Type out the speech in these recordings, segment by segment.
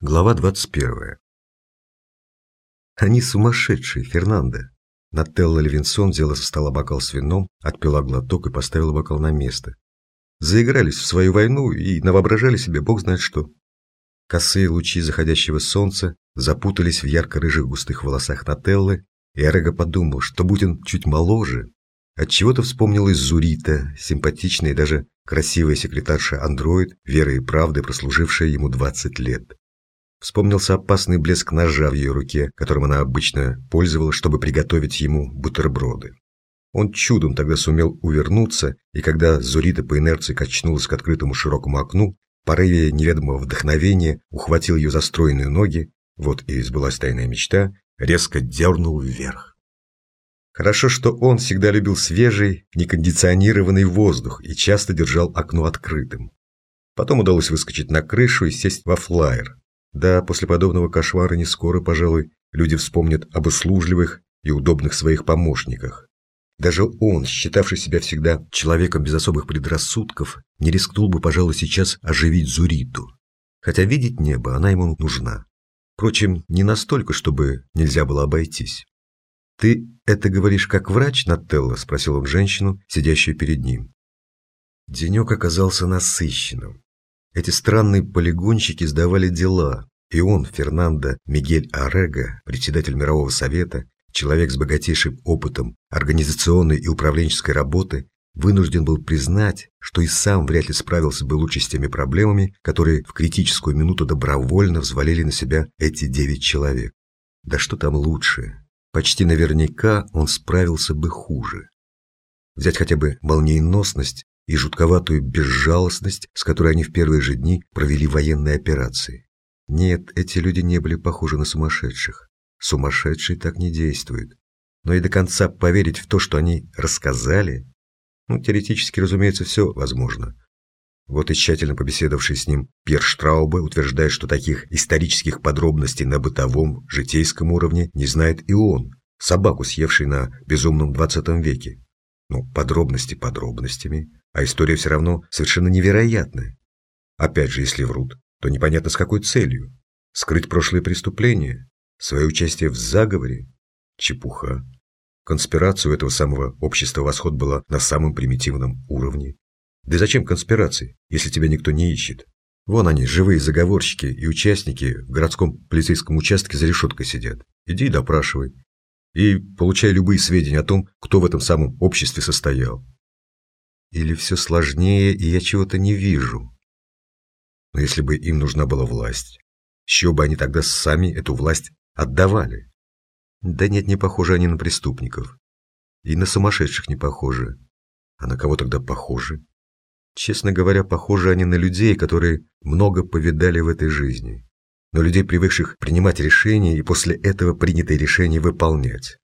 Глава 21. Они сумасшедшие, Фернандо. Нателла Левинсон взяла со стола бокал с вином, отпила глоток и поставила бокал на место. Заигрались в свою войну и навоображали себе бог знает что. Косые лучи заходящего солнца запутались в ярко-рыжих густых волосах Нателлы, и Орега подумал, что будь он чуть моложе, отчего-то вспомнилась Зурита, симпатичная и даже красивая секретарша-андроид, верой и правдой прослужившая ему 20 лет. Вспомнился опасный блеск ножа в ее руке, которым она обычно пользовалась, чтобы приготовить ему бутерброды. Он чудом тогда сумел увернуться, и когда Зурита по инерции качнулась к открытому широкому окну, порыве неведомого вдохновения ухватил ее за стройные ноги, вот и сбылась тайная мечта, резко дернул вверх. Хорошо, что он всегда любил свежий, некондиционированный воздух и часто держал окно открытым. Потом удалось выскочить на крышу и сесть во флайер, да, после подобного кошмара не скоро, пожалуй, люди вспомнят об услужливых и удобных своих помощниках. Даже он, считавший себя всегда человеком без особых предрассудков, не рискнул бы, пожалуй, сейчас оживить Зуриту. Хотя видеть небо она ему нужна. Впрочем, не настолько, чтобы нельзя было обойтись. «Ты это говоришь как врач, Нателла?» – спросил он женщину, сидящую перед ним. Денек оказался насыщенным. Эти странные полигонщики сдавали дела, и он, Фернандо Мигель Арега, председатель Мирового Совета, человек с богатейшим опытом организационной и управленческой работы, вынужден был признать, что и сам вряд ли справился бы лучше с теми проблемами, которые в критическую минуту добровольно взвалили на себя эти девять человек. Да что там лучше? Почти наверняка он справился бы хуже. Взять хотя бы молниеносность и жутковатую безжалостность, с которой они в первые же дни провели военные операции. Нет, эти люди не были похожи на сумасшедших. Сумасшедшие так не действуют. Но и до конца поверить в то, что они рассказали, ну, теоретически, разумеется, все возможно. Вот и тщательно побеседовавший с ним Пьер Штраубе утверждает, что таких исторических подробностей на бытовом, житейском уровне не знает и он, собаку съевший на безумном 20 веке. Ну, подробности подробностями, а история все равно совершенно невероятная. Опять же, если врут, то непонятно с какой целью. Скрыть прошлые преступления, свое участие в заговоре. Чепуха. Конспирация у этого самого общества «Восход» была на самом примитивном уровне. Да зачем конспирации, если тебя никто не ищет? Вон они, живые заговорщики и участники в городском полицейском участке за решеткой сидят. Иди и допрашивай. И получай любые сведения о том, кто в этом самом обществе состоял. Или все сложнее, и я чего-то не вижу. Но если бы им нужна была власть, с чего бы они тогда сами эту власть отдавали? Да нет, не похожи они на преступников. И на сумасшедших не похожи. А на кого тогда похожи? Честно говоря, похожи они на людей, которые много повидали в этой жизни. Но людей, привыкших принимать решения и после этого принятые решения выполнять.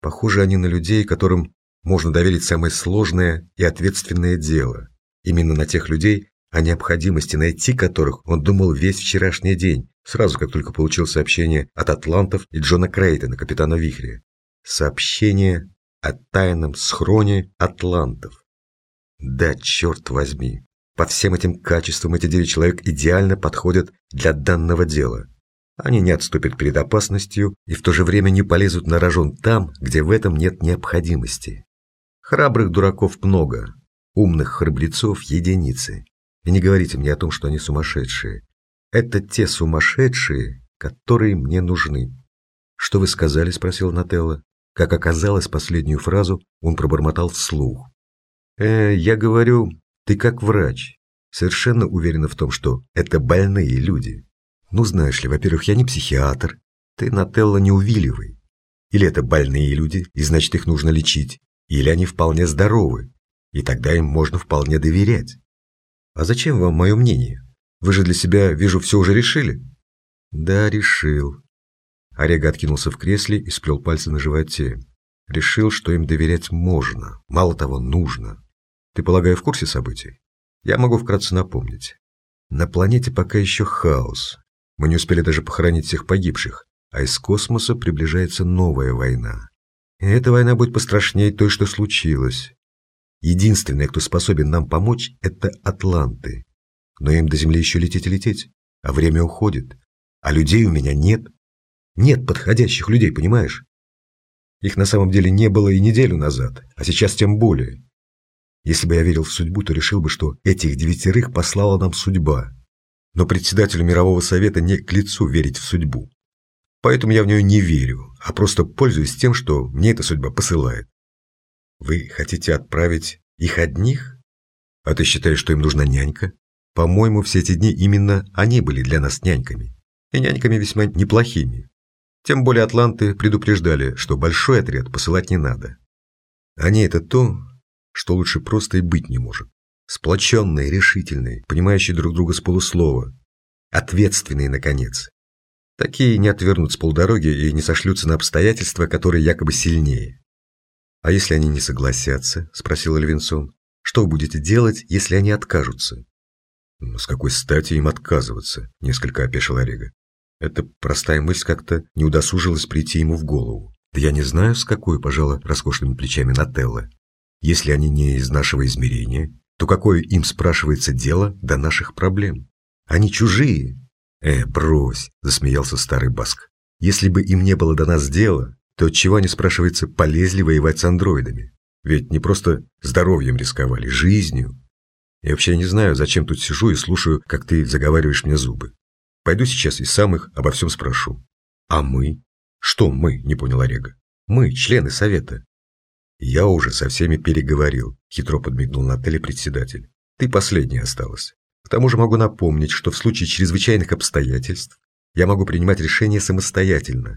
Похожи они на людей, которым можно доверить самое сложное и ответственное дело. Именно на тех людей, о необходимости найти которых он думал весь вчерашний день, сразу как только получил сообщение от атлантов и Джона Крейтона, капитана Вихря. Сообщение о тайном схроне атлантов. Да, черт возьми, по всем этим качествам эти девять человек идеально подходят для данного дела. Они не отступят перед опасностью и в то же время не полезут на рожон там, где в этом нет необходимости. Храбрых дураков много, умных храбрецов единицы. И не говорите мне о том, что они сумасшедшие. Это те сумасшедшие, которые мне нужны. «Что вы сказали?» – спросил Нателла. Как оказалось, последнюю фразу он пробормотал вслух. «Э, я говорю, ты как врач. Совершенно уверена в том, что это больные люди. Ну, знаешь ли, во-первых, я не психиатр. Ты, Нателла, не увиливай. Или это больные люди, и значит, их нужно лечить. Или они вполне здоровы, и тогда им можно вполне доверять. А зачем вам мое мнение? Вы же для себя, вижу, все уже решили? Да, решил. Орега откинулся в кресле и сплел пальцы на животе. Решил, что им доверять можно, мало того, нужно. Ты, полагаю, в курсе событий? Я могу вкратце напомнить. На планете пока еще хаос. Мы не успели даже похоронить всех погибших, а из космоса приближается новая война. И эта война будет пострашнее той, что случилось. Единственное, кто способен нам помочь, это атланты. Но им до Земли еще лететь и лететь, а время уходит. А людей у меня нет. Нет подходящих людей, понимаешь? Их на самом деле не было и неделю назад, а сейчас тем более. Если бы я верил в судьбу, то решил бы, что этих девятерых послала нам судьба. Но председателю мирового совета не к лицу верить в судьбу. Поэтому я в нее не верю, а просто пользуюсь тем, что мне эта судьба посылает. Вы хотите отправить их одних? А ты считаешь, что им нужна нянька? По-моему, все эти дни именно они были для нас няньками. И няньками весьма неплохими. Тем более атланты предупреждали, что большой отряд посылать не надо. Они это то, что лучше просто и быть не может. Сплоченные, решительные, понимающие друг друга с полуслова. Ответственные, наконец. Такие не отвернут с полдороги и не сошлются на обстоятельства, которые якобы сильнее. «А если они не согласятся?» – спросил Левинсон. «Что вы будете делать, если они откажутся?» «Ну, «С какой стати им отказываться?» – несколько опешил Орега. Эта простая мысль как-то не удосужилась прийти ему в голову. Да я не знаю, с какой, пожалуй, роскошными плечами Нателла. Если они не из нашего измерения, то какое им спрашивается дело до наших проблем? Они чужие. Э, брось, засмеялся старый Баск. Если бы им не было до нас дела, то отчего они, спрашивается, полезли воевать с андроидами? Ведь не просто здоровьем рисковали, жизнью. Я вообще не знаю, зачем тут сижу и слушаю, как ты заговариваешь мне зубы. Пойду сейчас и сам их обо всем спрошу. А мы? Что мы, не понял Орега. Мы, члены совета. Я уже со всеми переговорил, хитро подмигнул на председатель. Ты последняя осталась. К тому же могу напомнить, что в случае чрезвычайных обстоятельств я могу принимать решения самостоятельно.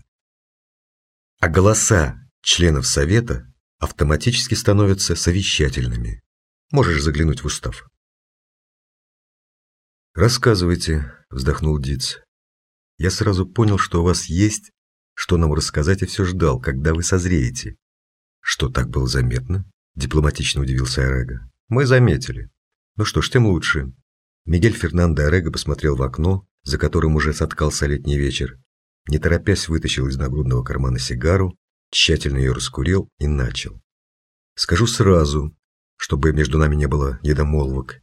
А голоса членов совета автоматически становятся совещательными. Можешь заглянуть в устав. «Рассказывайте», – вздохнул Диц. «Я сразу понял, что у вас есть, что нам рассказать, и все ждал, когда вы созреете». «Что так было заметно?» – дипломатично удивился Орега. «Мы заметили. Ну что ж, тем лучше». Мигель Фернандо Орега посмотрел в окно, за которым уже соткался летний вечер, не торопясь вытащил из нагрудного кармана сигару, тщательно ее раскурил и начал. «Скажу сразу, чтобы между нами не было недомолвок.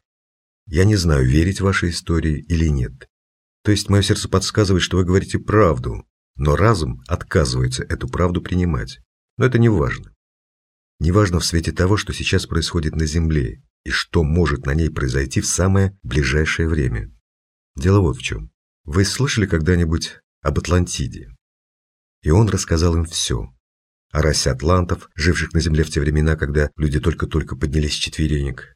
Я не знаю, верить вашей истории или нет. То есть мое сердце подсказывает, что вы говорите правду, но разум отказывается эту правду принимать. Но это не важно. Не важно в свете того, что сейчас происходит на Земле и что может на ней произойти в самое ближайшее время. Дело вот в чем. Вы слышали когда-нибудь об Атлантиде? И он рассказал им все. О расе атлантов, живших на Земле в те времена, когда люди только-только поднялись с четверенек,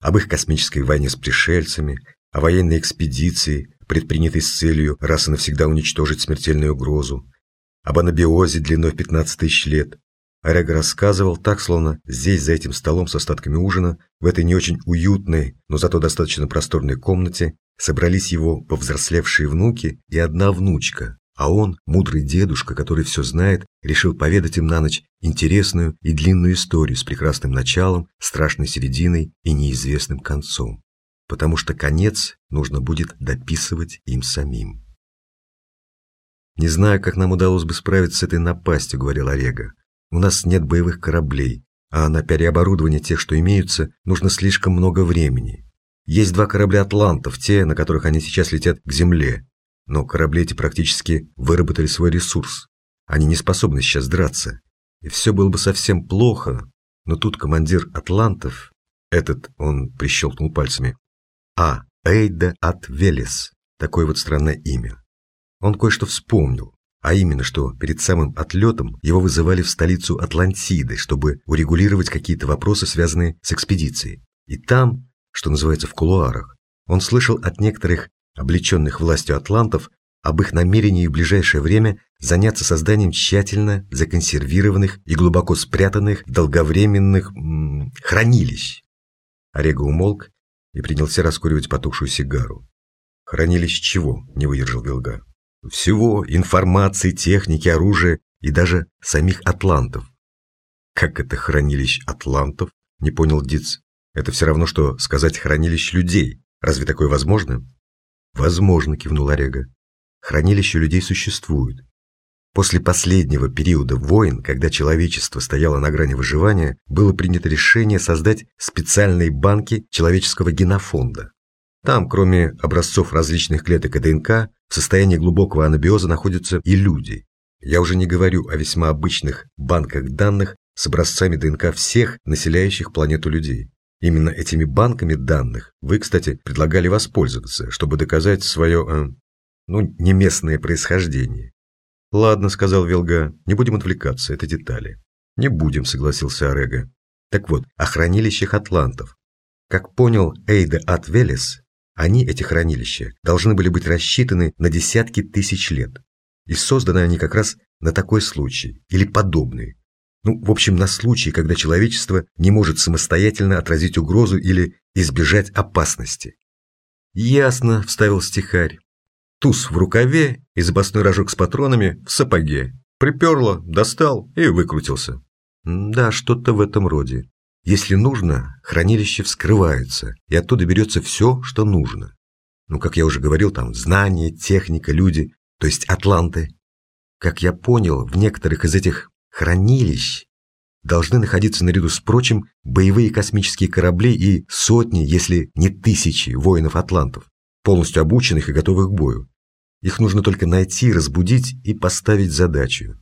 об их космической войне с пришельцами, о военной экспедиции, предпринятой с целью раз и навсегда уничтожить смертельную угрозу, об анабиозе длиной в 15 тысяч лет. Орега рассказывал так, словно здесь, за этим столом с остатками ужина, в этой не очень уютной, но зато достаточно просторной комнате, собрались его повзрослевшие внуки и одна внучка, а он, мудрый дедушка, который все знает, решил поведать им на ночь интересную и длинную историю с прекрасным началом, страшной серединой и неизвестным концом. Потому что конец нужно будет дописывать им самим. «Не знаю, как нам удалось бы справиться с этой напастью», — говорил Орега. «У нас нет боевых кораблей, а на переоборудование тех, что имеются, нужно слишком много времени. Есть два корабля «Атлантов», те, на которых они сейчас летят к Земле, но корабли эти практически выработали свой ресурс. Они не способны сейчас драться. И все было бы совсем плохо, но тут командир атлантов, этот, он прищелкнул пальцами, а, Эйда от Велес, такое вот странное имя. Он кое-что вспомнил, а именно, что перед самым отлетом его вызывали в столицу Атлантиды, чтобы урегулировать какие-то вопросы, связанные с экспедицией. И там, что называется в кулуарах, он слышал от некоторых облеченных властью атлантов, об их намерении в ближайшее время заняться созданием тщательно законсервированных и глубоко спрятанных долговременных м -м, хранилищ. Орега умолк и принялся раскуривать потухшую сигару. «Хранилищ чего?» – не выдержал Вилга. «Всего, информации, техники, оружия и даже самих атлантов». «Как это хранилищ атлантов?» – не понял Диц. «Это все равно, что сказать хранилищ людей. Разве такое возможно?» «Возможно», – кивнул Орега. «Хранилища людей существуют. После последнего периода войн, когда человечество стояло на грани выживания, было принято решение создать специальные банки человеческого генофонда. Там, кроме образцов различных клеток и ДНК, в состоянии глубокого анабиоза находятся и люди. Я уже не говорю о весьма обычных банках данных с образцами ДНК всех населяющих планету людей. Именно этими банками данных вы, кстати, предлагали воспользоваться, чтобы доказать свое, э, ну, не местное происхождение. Ладно, сказал Велга, не будем отвлекаться, это детали. Не будем, согласился Орега. Так вот, о хранилищах атлантов. Как понял Эйда от Велес, они, эти хранилища, должны были быть рассчитаны на десятки тысяч лет. И созданы они как раз на такой случай, или подобный. Ну, в общем, на случай, когда человечество не может самостоятельно отразить угрозу или избежать опасности. «Ясно», – вставил стихарь. Туз в рукаве и запасной рожок с патронами в сапоге. Приперло, достал и выкрутился. Да, что-то в этом роде. Если нужно, хранилище вскрывается, и оттуда берется все, что нужно. Ну, как я уже говорил, там знания, техника, люди, то есть атланты. Как я понял, в некоторых из этих хранилищ должны находиться наряду с прочим боевые космические корабли и сотни, если не тысячи воинов-атлантов, полностью обученных и готовых к бою. Их нужно только найти, разбудить и поставить задачу.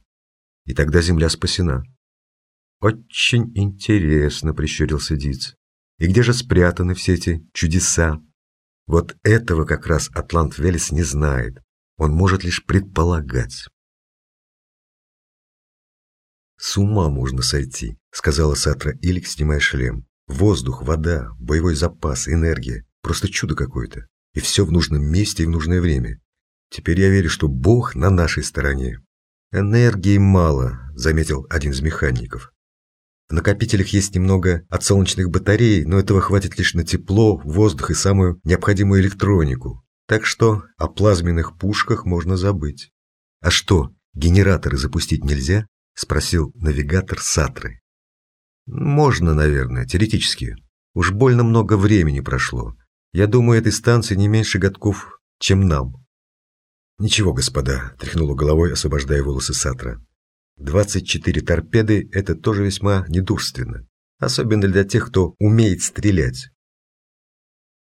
И тогда Земля спасена. «Очень интересно», — прищурился Диц. «И где же спрятаны все эти чудеса?» Вот этого как раз Атлант Велес не знает. Он может лишь предполагать. «С ума можно сойти», — сказала Сатра Илик, снимая шлем. «Воздух, вода, боевой запас, энергия. Просто чудо какое-то. И все в нужном месте и в нужное время. Теперь я верю, что Бог на нашей стороне». «Энергии мало», — заметил один из механиков. В накопителях есть немного от солнечных батарей, но этого хватит лишь на тепло, воздух и самую необходимую электронику. Так что о плазменных пушках можно забыть. А что, генераторы запустить нельзя? Спросил навигатор Сатры. Можно, наверное, теоретически. Уж больно много времени прошло. Я думаю, этой станции не меньше годков, чем нам. Ничего, господа, тряхнула головой, освобождая волосы Сатра. 24 торпеды – это тоже весьма недурственно, особенно для тех, кто умеет стрелять.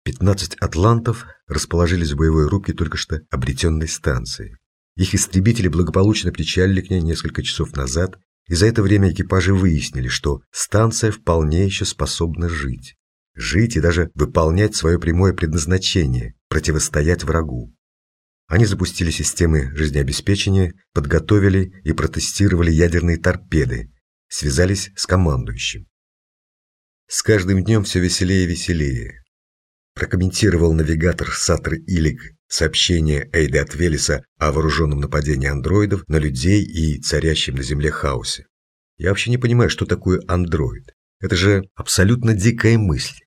15 атлантов расположились в боевой рубке только что обретенной станции. Их истребители благополучно причалили к ней несколько часов назад, и за это время экипажи выяснили, что станция вполне еще способна жить. Жить и даже выполнять свое прямое предназначение – противостоять врагу. Они запустили системы жизнеобеспечения, подготовили и протестировали ядерные торпеды, связались с командующим. С каждым днем все веселее и веселее. Прокомментировал навигатор Сатры Илик сообщение Эйды от Велеса о вооруженном нападении андроидов на людей и царящем на Земле хаосе. Я вообще не понимаю, что такое андроид. Это же абсолютно дикая мысль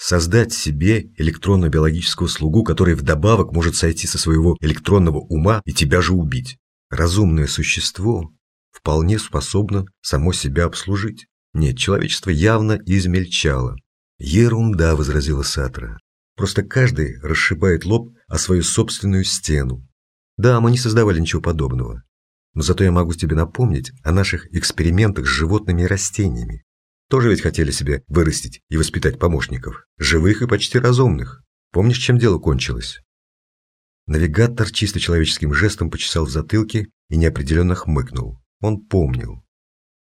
создать себе электронно-биологического слугу, который вдобавок может сойти со своего электронного ума и тебя же убить. Разумное существо вполне способно само себя обслужить. Нет, человечество явно измельчало. Ерунда, возразила Сатра. Просто каждый расшибает лоб о свою собственную стену. Да, мы не создавали ничего подобного. Но зато я могу тебе напомнить о наших экспериментах с животными и растениями. Тоже ведь хотели себе вырастить и воспитать помощников. Живых и почти разумных. Помнишь, чем дело кончилось? Навигатор чисто человеческим жестом почесал в затылке и неопределенно хмыкнул. Он помнил.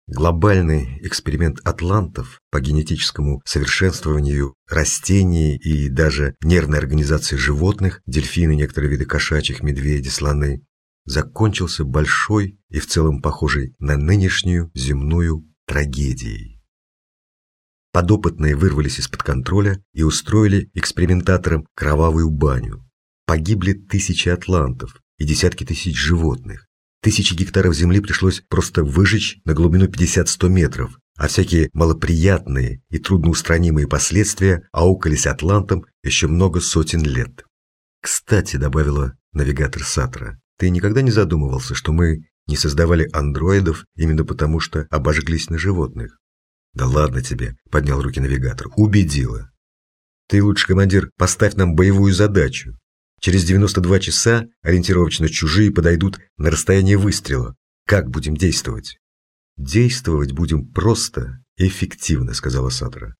Глобальный эксперимент атлантов по генетическому совершенствованию растений и даже нервной организации животных, дельфины, некоторые виды кошачьих, медведи, слоны, закончился большой и в целом похожей на нынешнюю земную трагедией. Подопытные вырвались из-под контроля и устроили экспериментаторам кровавую баню. Погибли тысячи атлантов и десятки тысяч животных. Тысячи гектаров земли пришлось просто выжечь на глубину 50-100 метров, а всякие малоприятные и трудноустранимые последствия аукались атлантам еще много сотен лет. «Кстати», — добавила навигатор Сатра, — «ты никогда не задумывался, что мы не создавали андроидов именно потому, что обожглись на животных?» «Да ладно тебе», — поднял руки навигатор. «Убедила». «Ты лучше, командир, поставь нам боевую задачу. Через 92 часа ориентировочно чужие подойдут на расстояние выстрела. Как будем действовать?» «Действовать будем просто и эффективно», — сказала Сатра.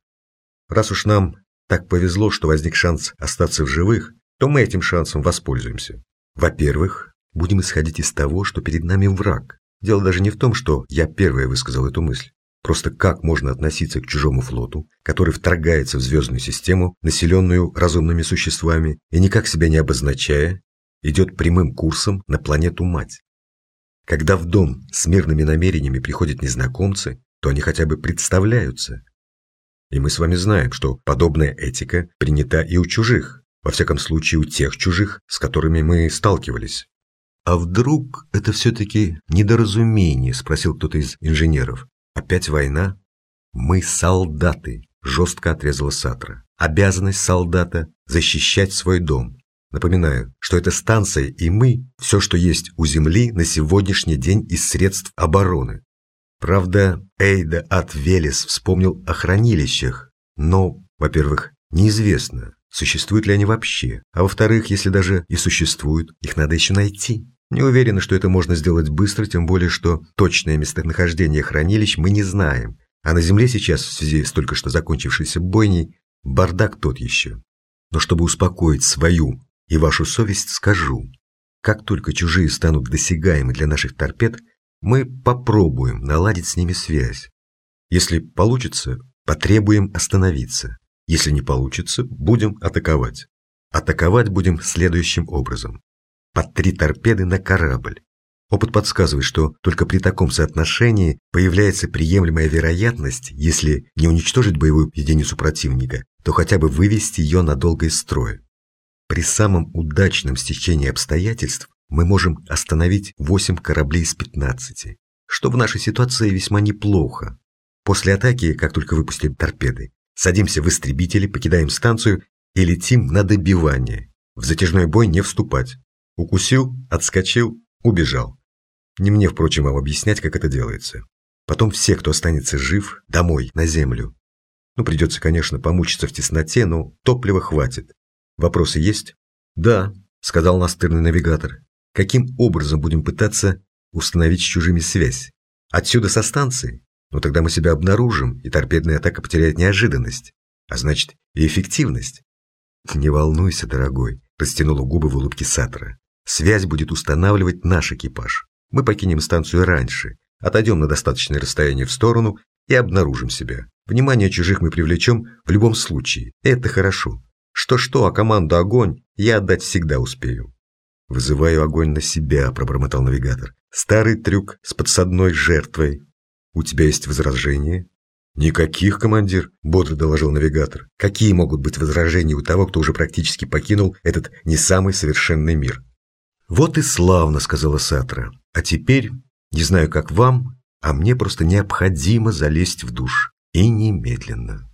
«Раз уж нам так повезло, что возник шанс остаться в живых, то мы этим шансом воспользуемся. Во-первых, будем исходить из того, что перед нами враг. Дело даже не в том, что я первая высказал эту мысль. Просто как можно относиться к чужому флоту, который вторгается в звездную систему, населенную разумными существами, и никак себя не обозначая, идет прямым курсом на планету-мать? Когда в дом с мирными намерениями приходят незнакомцы, то они хотя бы представляются. И мы с вами знаем, что подобная этика принята и у чужих, во всяком случае у тех чужих, с которыми мы сталкивались. «А вдруг это все-таки недоразумение?» – спросил кто-то из инженеров. «Опять война?» «Мы солдаты», – жестко отрезала Сатра. «Обязанность солдата – защищать свой дом. Напоминаю, что это станция и мы – все, что есть у Земли на сегодняшний день из средств обороны. Правда, Эйда от Велес вспомнил о хранилищах, но, во-первых, неизвестно, существуют ли они вообще, а во-вторых, если даже и существуют, их надо еще найти. Не уверена, что это можно сделать быстро, тем более, что точное местонахождение хранилищ мы не знаем, а на Земле сейчас, в связи с только что закончившейся бойней, бардак тот еще. Но чтобы успокоить свою и вашу совесть, скажу, как только чужие станут досягаемы для наших торпед – мы попробуем наладить с ними связь. Если получится, потребуем остановиться. Если не получится, будем атаковать. Атаковать будем следующим образом. По три торпеды на корабль. Опыт подсказывает, что только при таком соотношении появляется приемлемая вероятность, если не уничтожить боевую единицу противника, то хотя бы вывести ее надолго из строя. При самом удачном стечении обстоятельств мы можем остановить 8 кораблей из 15, что в нашей ситуации весьма неплохо. После атаки, как только выпустили торпеды, садимся в истребители, покидаем станцию и летим на добивание. В затяжной бой не вступать. Укусил, отскочил, убежал. Не мне, впрочем, вам объяснять, как это делается. Потом все, кто останется жив, домой, на землю. Ну, придется, конечно, помучиться в тесноте, но топлива хватит. Вопросы есть? Да, сказал настырный навигатор. Каким образом будем пытаться установить с чужими связь? Отсюда со станции? Ну тогда мы себя обнаружим, и торпедная атака потеряет неожиданность, а значит и эффективность. Не волнуйся, дорогой, растянула губы в улыбке Сатора. Связь будет устанавливать наш экипаж. Мы покинем станцию раньше, отойдем на достаточное расстояние в сторону и обнаружим себя. Внимание чужих мы привлечем в любом случае. Это хорошо. Что-что, а команду «Огонь» я отдать всегда успею. «Вызываю огонь на себя», – пробормотал навигатор. «Старый трюк с подсадной жертвой. У тебя есть возражения?» «Никаких, командир», – бодро доложил навигатор. «Какие могут быть возражения у того, кто уже практически покинул этот не самый совершенный мир?» «Вот и славно», – сказала Сатра. «А теперь, не знаю, как вам, а мне просто необходимо залезть в душ. И немедленно».